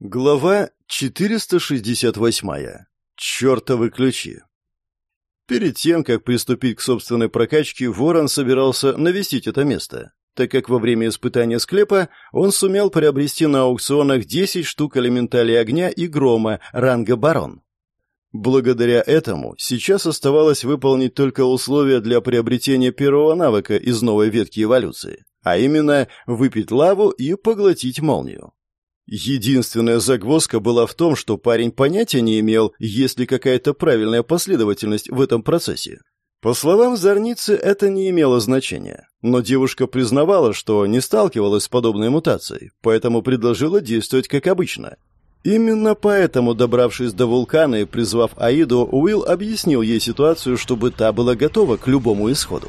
Глава 468. Чёртовы ключи. Перед тем, как приступить к собственной прокачке, Ворон собирался навестить это место, так как во время испытания склепа он сумел приобрести на аукционах 10 штук элементалей огня и грома ранга барон. Благодаря этому сейчас оставалось выполнить только условия для приобретения первого навыка из новой ветки эволюции, а именно выпить лаву и поглотить молнию. Единственная загвоздка была в том, что парень понятия не имел, есть ли какая-то правильная последовательность в этом процессе. По словам Зорницы, это не имело значения, но девушка признавала, что не сталкивалась с подобной мутацией, поэтому предложила действовать как обычно. Именно поэтому, добравшись до вулкана и призвав Аиду, Уилл объяснил ей ситуацию, чтобы та была готова к любому исходу.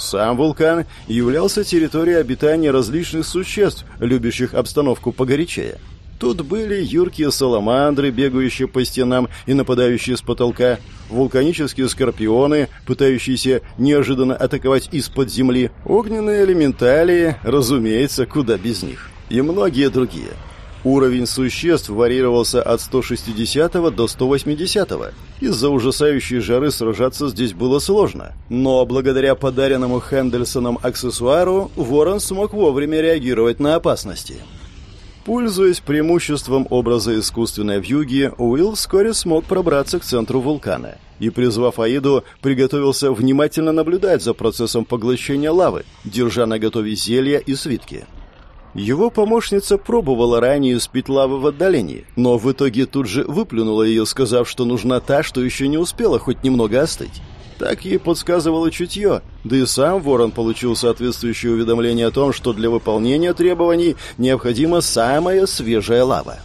Сам вулкан являлся территорией обитания различных существ, любящих обстановку погорячее. Тут были юркие саламандры, бегающие по стенам и нападающие с потолка, вулканические скорпионы, пытающиеся неожиданно атаковать из-под земли, огненные элементалии, разумеется, куда без них, и многие другие – Уровень существ варьировался от 160 до 180. Из-за ужасающей жары сражаться здесь было сложно. Но благодаря подаренному Хендельсоном аксессуару, Ворон смог вовремя реагировать на опасности. Пользуясь преимуществом образа искусственной вьюги, Уилл вскоре смог пробраться к центру вулкана и, призвав Аиду, приготовился внимательно наблюдать за процессом поглощения лавы, держа на готове зелья и свитки. Его помощница пробовала ранее спить лавы в отдалении, но в итоге тут же выплюнула ее, сказав, что нужна та, что еще не успела хоть немного остыть. Так ей подсказывало чутье, да и сам Ворон получил соответствующее уведомление о том, что для выполнения требований необходима самая свежая лава.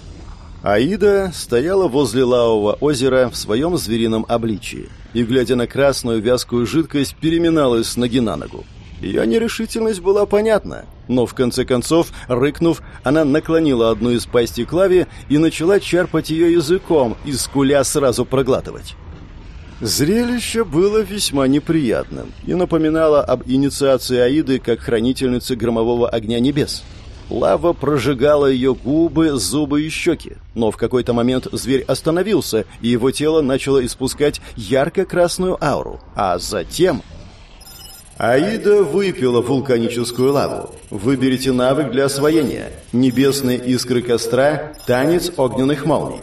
Аида стояла возле лавового озера в своем зверином обличии и, глядя на красную вязкую жидкость, переминалась с ноги на ногу. Ее нерешительность была понятна, но в конце концов, рыкнув, она наклонила одну из пасти клави и начала черпать ее языком, и скуля сразу проглатывать. Зрелище было весьма неприятным и напоминало об инициации Аиды как хранительницы громового огня небес. Лава прожигала ее губы, зубы и щеки, но в какой-то момент зверь остановился, и его тело начало испускать ярко-красную ауру, а затем Аида выпила вулканическую лаву. Выберите навык для освоения. Небесные искры костра, танец огненных молний.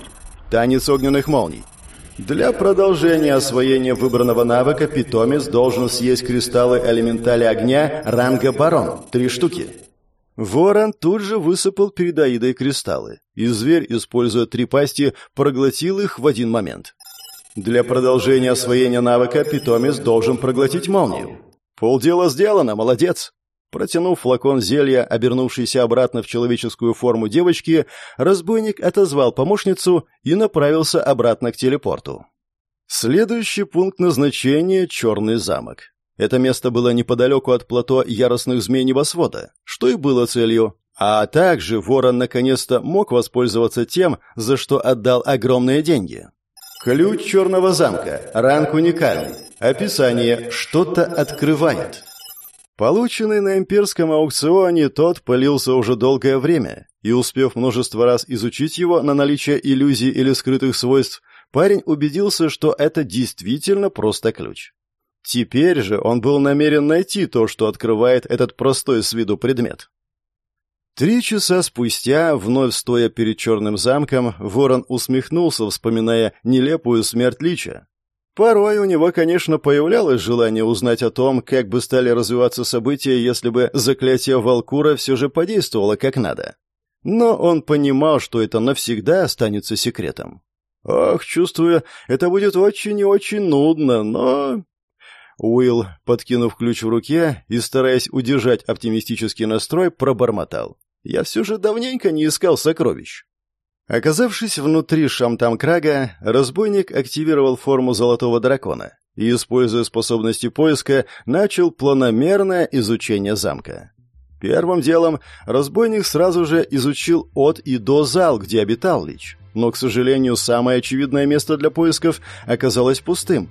Танец огненных молний. Для продолжения освоения выбранного навыка питомец должен съесть кристаллы элементали огня ранга барон. Три штуки. Ворон тут же высыпал перед Аидой кристаллы, и зверь, используя три пасти, проглотил их в один момент. Для продолжения освоения навыка питомец должен проглотить молнию. «Полдела сделано, молодец!» Протянув флакон зелья, обернувшийся обратно в человеческую форму девочки, разбойник отозвал помощницу и направился обратно к телепорту. Следующий пункт назначения — Черный замок. Это место было неподалеку от плато яростных змей небосвода, что и было целью. А также ворон наконец-то мог воспользоваться тем, за что отдал огромные деньги. Ключ черного замка. Ранг уникальный. Описание «Что-то открывает». Полученный на имперском аукционе, тот пылился уже долгое время, и, успев множество раз изучить его на наличие иллюзий или скрытых свойств, парень убедился, что это действительно просто ключ. Теперь же он был намерен найти то, что открывает этот простой с виду предмет. Три часа спустя, вновь стоя перед черным замком, ворон усмехнулся, вспоминая нелепую смерть Лича. Порой у него, конечно, появлялось желание узнать о том, как бы стали развиваться события, если бы заклятие Валкура все же подействовало как надо. Но он понимал, что это навсегда останется секретом. Ох, чувствую, это будет очень и очень нудно, но... Уилл, подкинув ключ в руке и стараясь удержать оптимистический настрой, пробормотал. «Я все же давненько не искал сокровищ». Оказавшись внутри Шамтам-Крага, разбойник активировал форму Золотого Дракона и, используя способности поиска, начал планомерное изучение замка. Первым делом разбойник сразу же изучил от и до зал, где обитал Лич. Но, к сожалению, самое очевидное место для поисков оказалось пустым.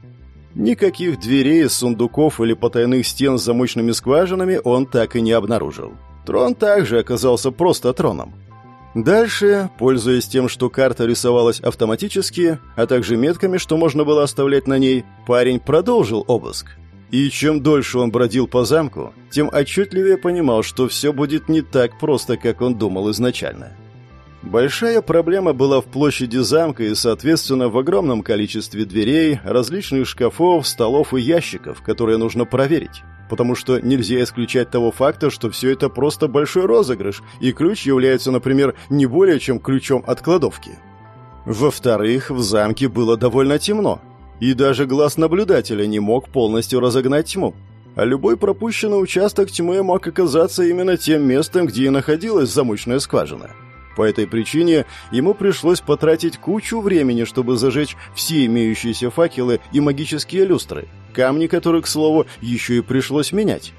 Никаких дверей, сундуков или потайных стен с замочными скважинами он так и не обнаружил. Трон также оказался просто троном. Дальше, пользуясь тем, что карта рисовалась автоматически, а также метками, что можно было оставлять на ней, парень продолжил обыск. И чем дольше он бродил по замку, тем отчетливее понимал, что все будет не так просто, как он думал изначально. Большая проблема была в площади замка и, соответственно, в огромном количестве дверей, различных шкафов, столов и ящиков, которые нужно проверить потому что нельзя исключать того факта, что все это просто большой розыгрыш, и ключ является, например, не более чем ключом от кладовки. Во-вторых, в замке было довольно темно, и даже глаз наблюдателя не мог полностью разогнать тьму. А любой пропущенный участок тьмы мог оказаться именно тем местом, где и находилась замочная скважина. По этой причине ему пришлось потратить кучу времени, чтобы зажечь все имеющиеся факелы и магические люстры, камни которых, к слову, еще и пришлось менять.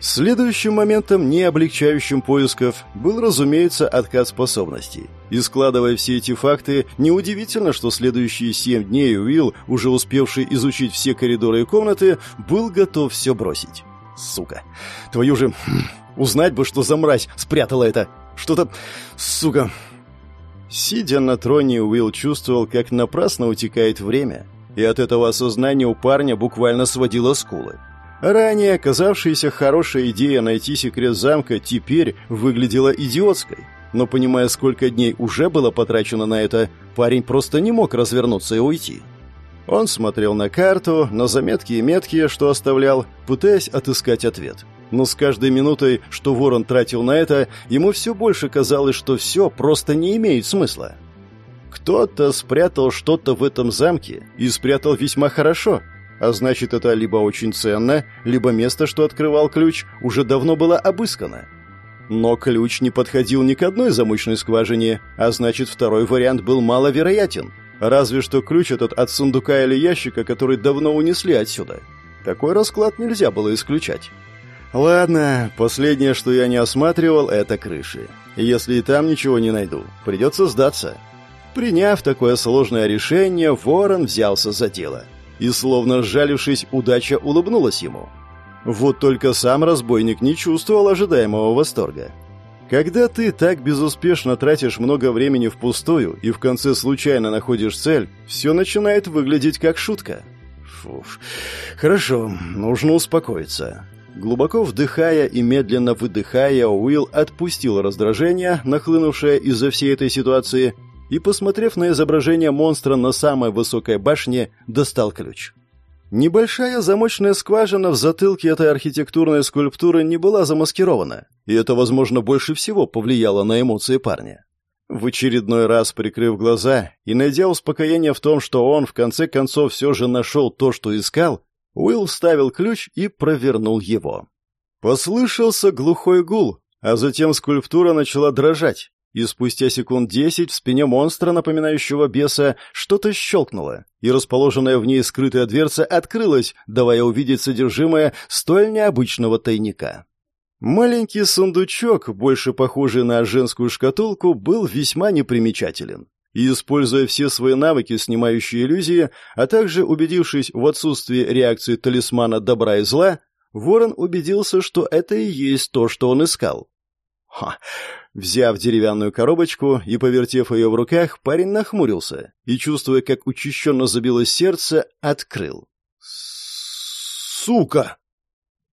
Следующим моментом, не облегчающим поисков, был, разумеется, откат способностей. И складывая все эти факты, неудивительно, что следующие семь дней Уилл, уже успевший изучить все коридоры и комнаты, был готов все бросить. Сука. Твою же... Хм, узнать бы, что за мразь спрятала это. Что-то... Сука. Сидя на троне, Уилл чувствовал, как напрасно утекает время, и от этого осознания у парня буквально сводило скулы. Ранее оказавшаяся хорошая идея найти секрет замка теперь выглядела идиотской. Но понимая, сколько дней уже было потрачено на это, парень просто не мог развернуться и уйти. Он смотрел на карту, на заметки и метки, что оставлял, пытаясь отыскать ответ. Но с каждой минутой, что Ворон тратил на это, ему все больше казалось, что все просто не имеет смысла. Кто-то спрятал что-то в этом замке и спрятал весьма хорошо, а значит, это либо очень ценно, либо место, что открывал ключ, уже давно было обыскано. Но ключ не подходил ни к одной замочной скважине, а значит, второй вариант был маловероятен. Разве что ключ этот от сундука или ящика, который давно унесли отсюда. Такой расклад нельзя было исключать. Ладно, последнее, что я не осматривал, это крыши. Если и там ничего не найду, придется сдаться. Приняв такое сложное решение, Ворон взялся за дело. И, словно сжалившись, удача улыбнулась ему. Вот только сам разбойник не чувствовал ожидаемого восторга. Когда ты так безуспешно тратишь много времени впустую и в конце случайно находишь цель, все начинает выглядеть как шутка. Фуф. Хорошо, нужно успокоиться. Глубоко вдыхая и медленно выдыхая, Уилл отпустил раздражение, нахлынувшее из-за всей этой ситуации, и, посмотрев на изображение монстра на самой высокой башне, достал ключ. Небольшая замочная скважина в затылке этой архитектурной скульптуры не была замаскирована, и это, возможно, больше всего повлияло на эмоции парня. В очередной раз прикрыв глаза и найдя успокоение в том, что он, в конце концов, все же нашел то, что искал, Уилл вставил ключ и провернул его. Послышался глухой гул, а затем скульптура начала дрожать, и спустя секунд десять в спине монстра, напоминающего беса, что-то щелкнуло, и расположенная в ней скрытая дверца открылась, давая увидеть содержимое столь необычного тайника. Маленький сундучок, больше похожий на женскую шкатулку, был весьма непримечателен. И, используя все свои навыки, снимающие иллюзии, а также убедившись в отсутствии реакции талисмана добра и зла, Ворон убедился, что это и есть то, что он искал. Ха! Взяв деревянную коробочку и повертев ее в руках, парень нахмурился и, чувствуя, как учащенно забилось сердце, открыл. «Сука!»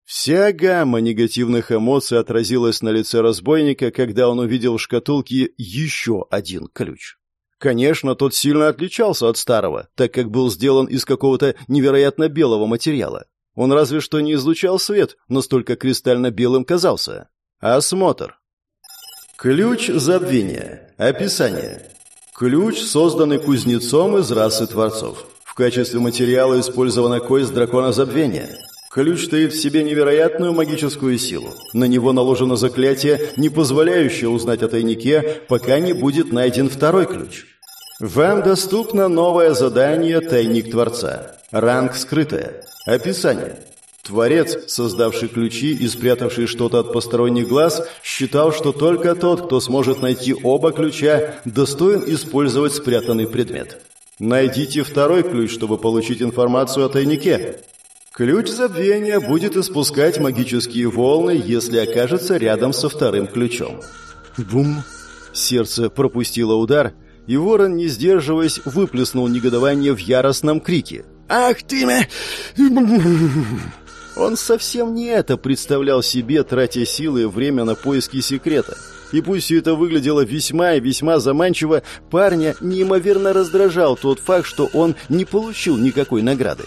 Вся гамма негативных эмоций отразилась на лице разбойника, когда он увидел в шкатулке еще один ключ. Конечно, тот сильно отличался от старого, так как был сделан из какого-то невероятно белого материала. Он разве что не излучал свет, настолько кристально белым казался. Осмотр. Ключ забвения. Описание. Ключ, созданный кузнецом из расы творцов. В качестве материала использована кость дракона забвения. Ключ таит в себе невероятную магическую силу. На него наложено заклятие, не позволяющее узнать о тайнике, пока не будет найден второй ключ. Вам доступно новое задание «Тайник Творца». Ранг «Скрытое». Описание. Творец, создавший ключи и спрятавший что-то от посторонних глаз, считал, что только тот, кто сможет найти оба ключа, достоин использовать спрятанный предмет. Найдите второй ключ, чтобы получить информацию о тайнике. Ключ забвения будет испускать магические волны, если окажется рядом со вторым ключом. Бум! Сердце пропустило удар, и ворон, не сдерживаясь, выплеснул негодование в яростном крике. «Ах ты ме!» Он совсем не это представлял себе, тратя силы и время на поиски секрета. И пусть все это выглядело весьма и весьма заманчиво, парня неимоверно раздражал тот факт, что он не получил никакой награды.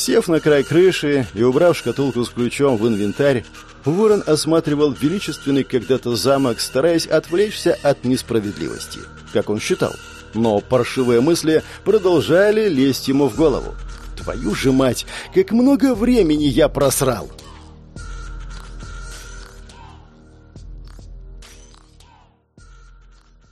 Сев на край крыши и убрав шкатулку с ключом в инвентарь, Ворон осматривал величественный когда-то замок, стараясь отвлечься от несправедливости, как он считал. Но паршивые мысли продолжали лезть ему в голову. «Твою же мать, как много времени я просрал!»